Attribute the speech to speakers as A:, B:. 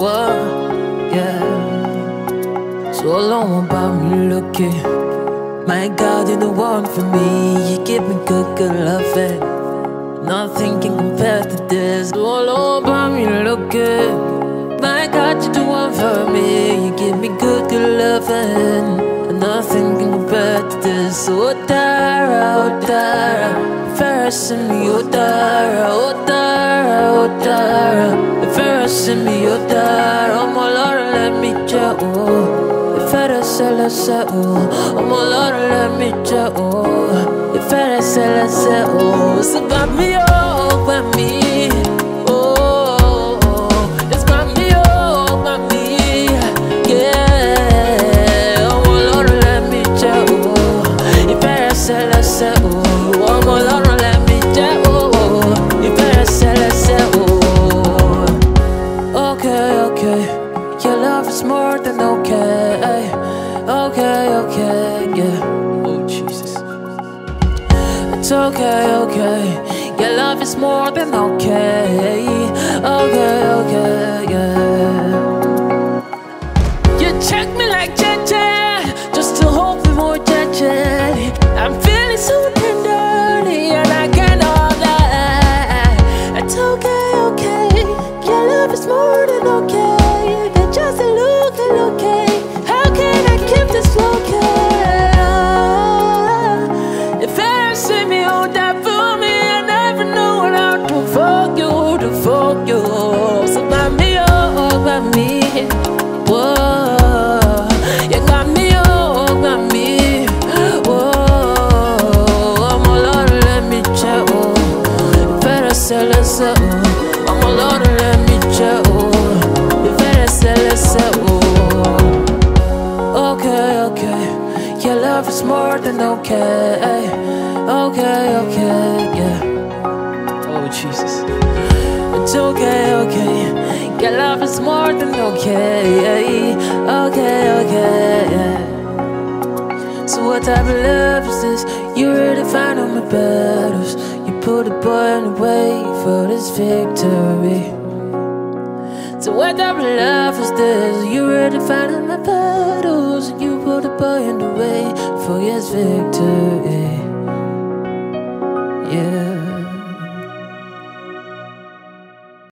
A: Whoa, yeah. So long about me looking. My God, you're the one for me. You give me good, good loving. Nothing can compare to this. So long about me looking. My God, you're the one for me. You give me good, good loving. Nothing can compare to this. Oh, Tara, oh, Tara. First in me, oh, Tara, oh, Tara, oh, Tara. First in me, oh, me. Oh. Ifere sele se o, ọmọ Ọlọ́run let me o. Ifere sele se o, sì gbà mí o, gbà mí. o, yes, gbà mí o, gbà mí. Yeah, okay, okay. Your love is more than okay. Okay, okay, Oh. I'm a lot, let me check. Oh, you better sell it, sell. Oh. Okay, okay. Your love is more than okay. Okay, okay, yeah. Oh, Jesus. It's okay, okay. Your love is more than okay. Okay, okay, yeah. So what type of love is this? You really find all my battles. Put a the way for this victory. So what type of love is this? You really all my battles. And you put a the way for his victory. Yeah.